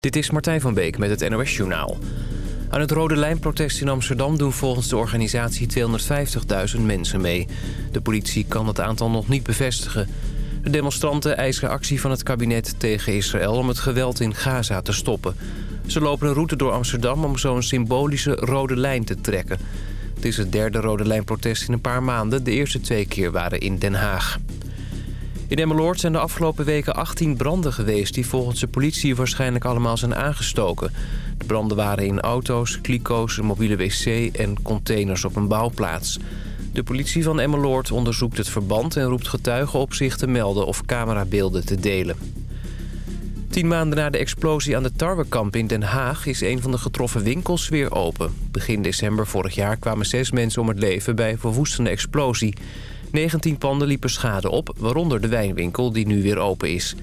Dit is Martijn van Beek met het NOS Journaal. Aan het Rode Lijnprotest in Amsterdam doen volgens de organisatie 250.000 mensen mee. De politie kan het aantal nog niet bevestigen. De demonstranten eisen actie van het kabinet tegen Israël om het geweld in Gaza te stoppen. Ze lopen een route door Amsterdam om zo'n symbolische rode lijn te trekken. Het is het derde Rode Lijnprotest in een paar maanden. De eerste twee keer waren in Den Haag. In Emmeloord zijn de afgelopen weken 18 branden geweest... die volgens de politie waarschijnlijk allemaal zijn aangestoken. De branden waren in auto's, kliko's, een mobiele wc en containers op een bouwplaats. De politie van Emmeloord onderzoekt het verband... en roept getuigen op zich te melden of camerabeelden te delen. Tien maanden na de explosie aan de Tarwekamp in Den Haag... is een van de getroffen winkels weer open. Begin december vorig jaar kwamen zes mensen om het leven... bij een verwoestende explosie... 19 panden liepen schade op, waaronder de wijnwinkel die nu weer open is.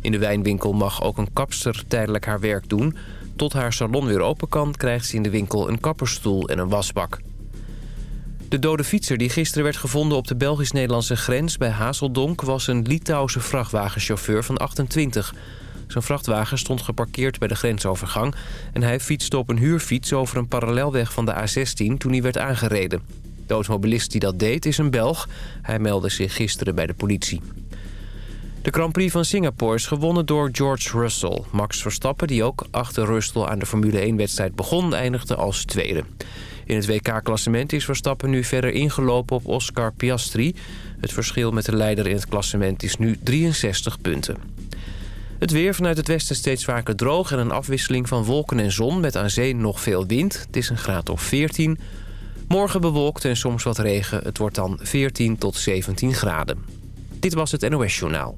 In de wijnwinkel mag ook een kapster tijdelijk haar werk doen. Tot haar salon weer open kan, krijgt ze in de winkel een kapperstoel en een wasbak. De dode fietser die gisteren werd gevonden op de Belgisch-Nederlandse grens bij Hazeldonk... was een Litouwse vrachtwagenchauffeur van 28. Zijn vrachtwagen stond geparkeerd bij de grensovergang... en hij fietste op een huurfiets over een parallelweg van de A16 toen hij werd aangereden. De automobilist die dat deed is een Belg. Hij meldde zich gisteren bij de politie. De Grand Prix van Singapore is gewonnen door George Russell. Max Verstappen, die ook achter Russell aan de Formule 1-wedstrijd begon, eindigde als tweede. In het WK-klassement is Verstappen nu verder ingelopen op Oscar Piastri. Het verschil met de leider in het klassement is nu 63 punten. Het weer vanuit het westen steeds vaker droog en een afwisseling van wolken en zon... met aan zee nog veel wind. Het is een graad of 14. Morgen bewolkt en soms wat regen. Het wordt dan 14 tot 17 graden. Dit was het NOS Journaal.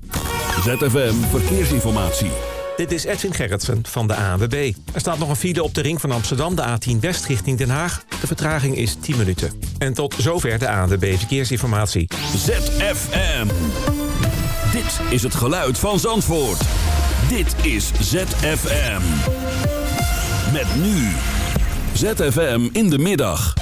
ZFM Verkeersinformatie. Dit is Edwin Gerritsen van de ANWB. Er staat nog een file op de ring van Amsterdam, de A10 West richting Den Haag. De vertraging is 10 minuten. En tot zover de ANWB Verkeersinformatie. ZFM. Dit is het geluid van Zandvoort. Dit is ZFM. Met nu. ZFM in de middag.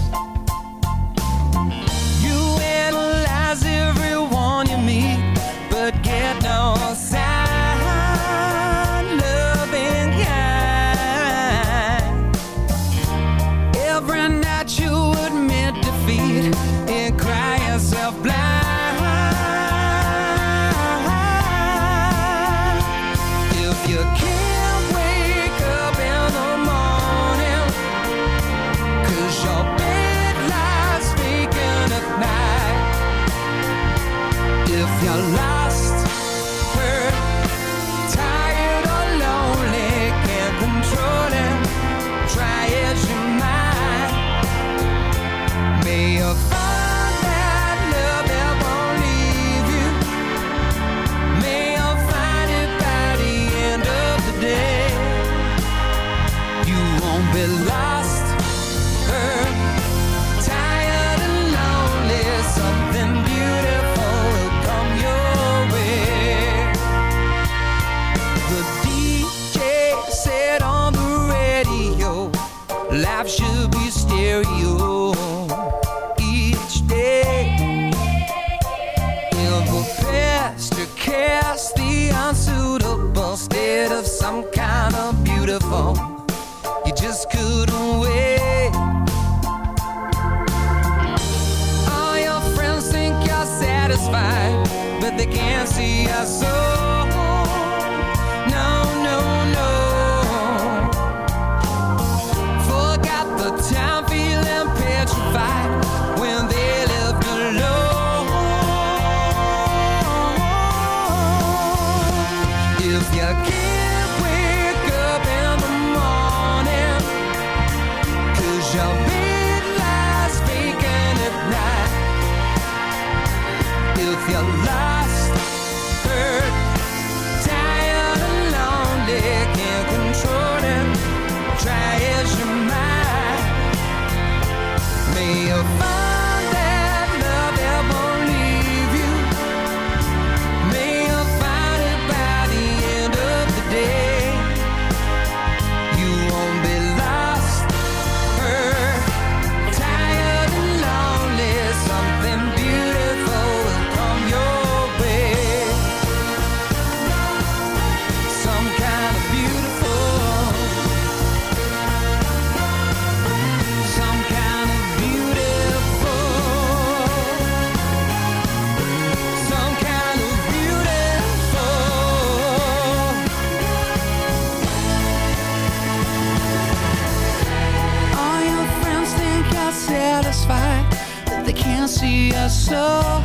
see us so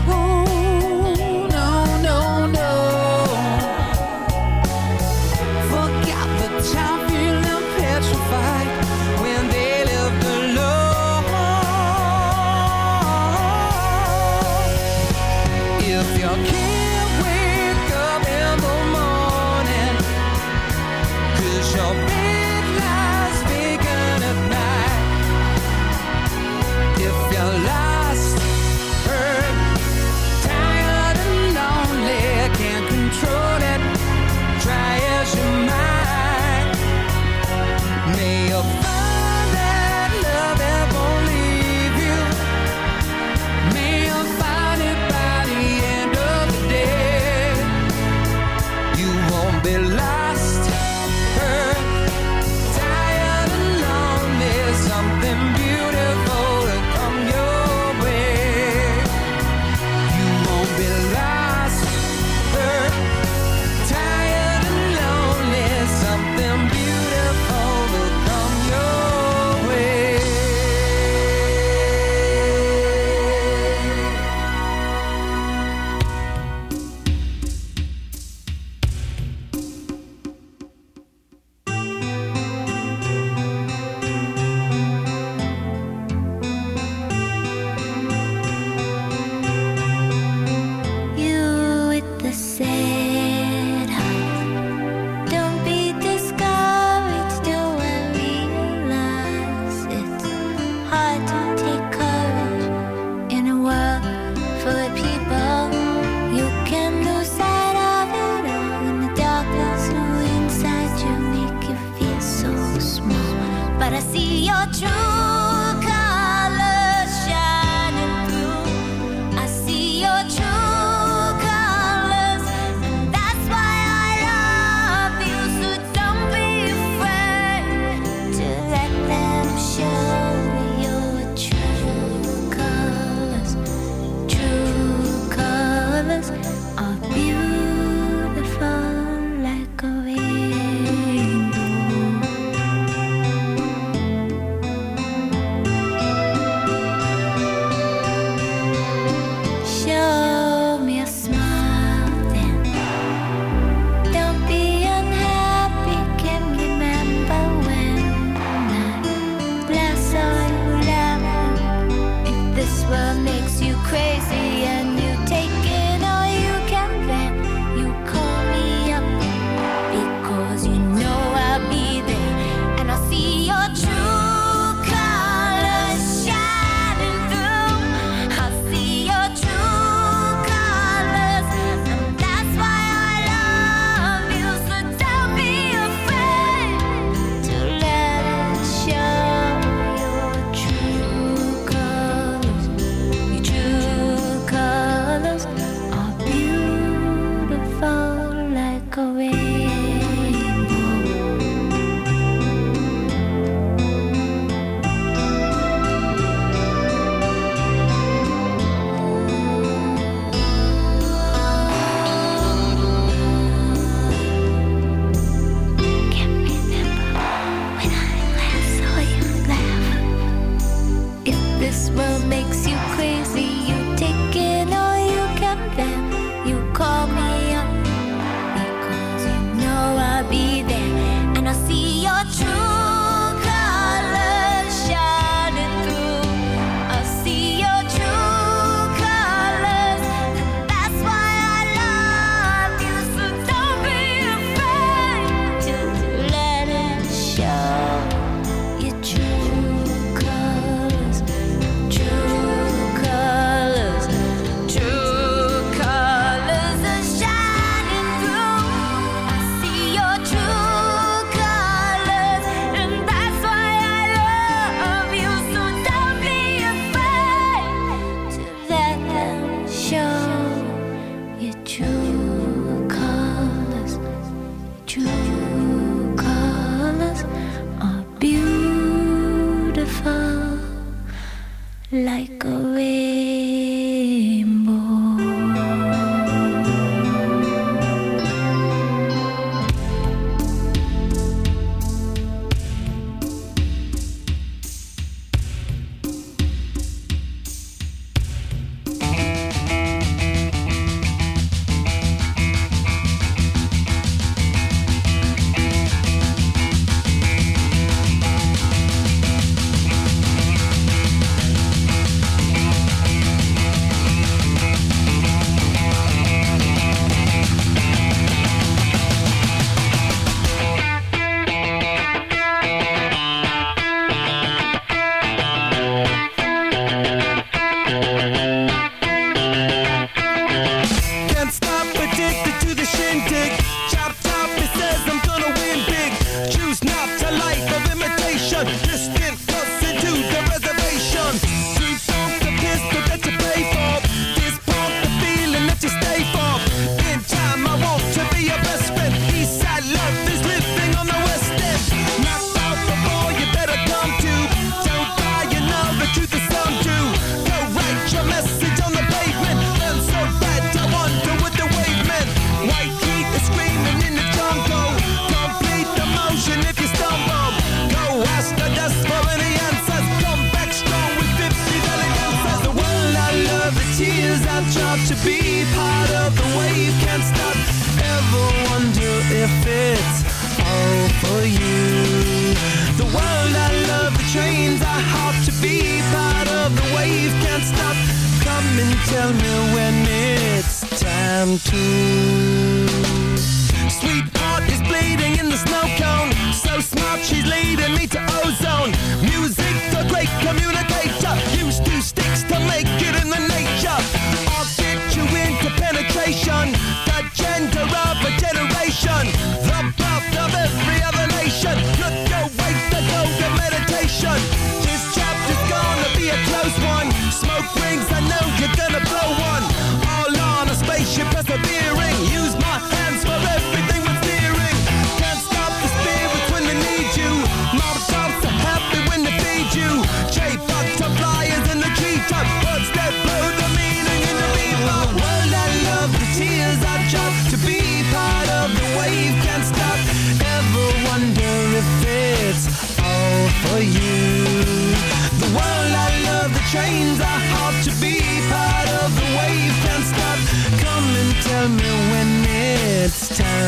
home true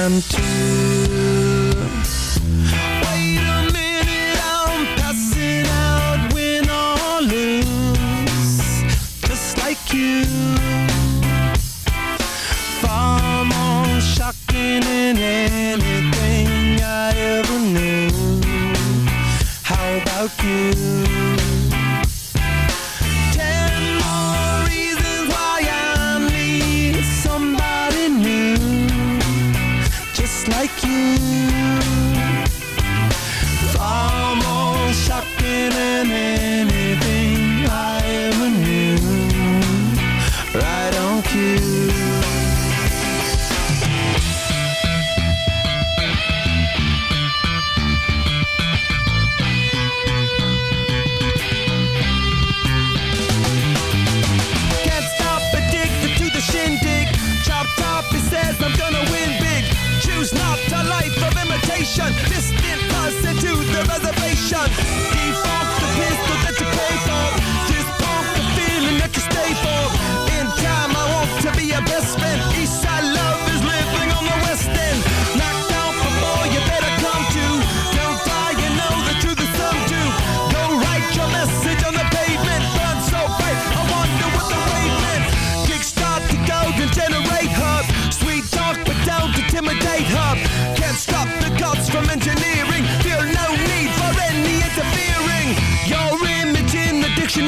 and two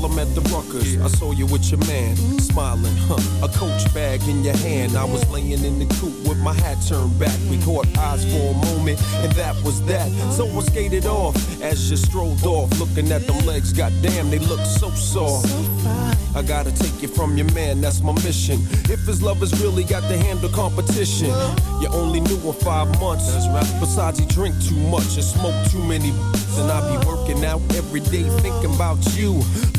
to Rutgers. I saw you with your man, smiling, huh? A coach bag in your hand. I was laying in the coop with my hat turned back. We caught eyes for a moment, and that was that. So I skated off as you strolled off, looking at them legs. Goddamn, they look so soft. I gotta take you from your man, that's my mission. If his lovers really got to handle competition, you only knew him five months. Besides, he drink too much and smoke too many. And I be working out every day thinking about you.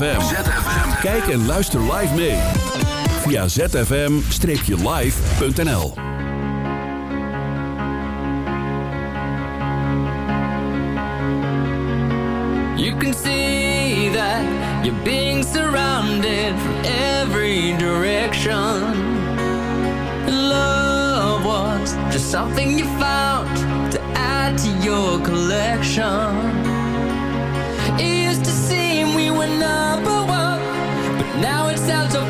ZFM. Kijk en luister live mee. Via zfm-live.nl You can see that you're being surrounded from every direction. Love was just something you found to add to your collection. It used to seem we were number one, but now it sounds so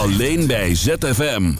Alleen bij ZFM.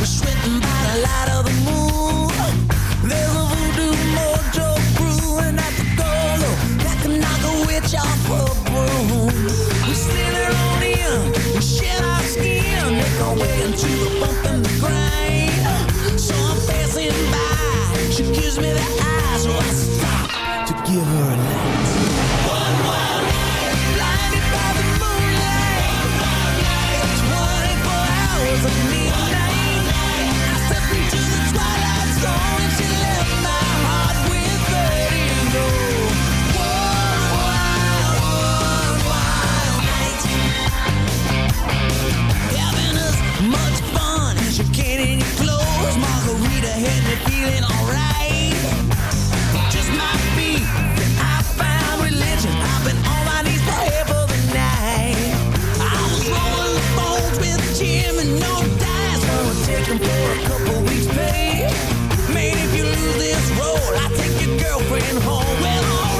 We're sweating by the light of the moon. looking for a couple weeks pay. Man, if you lose this role, I take your girlfriend home. Well,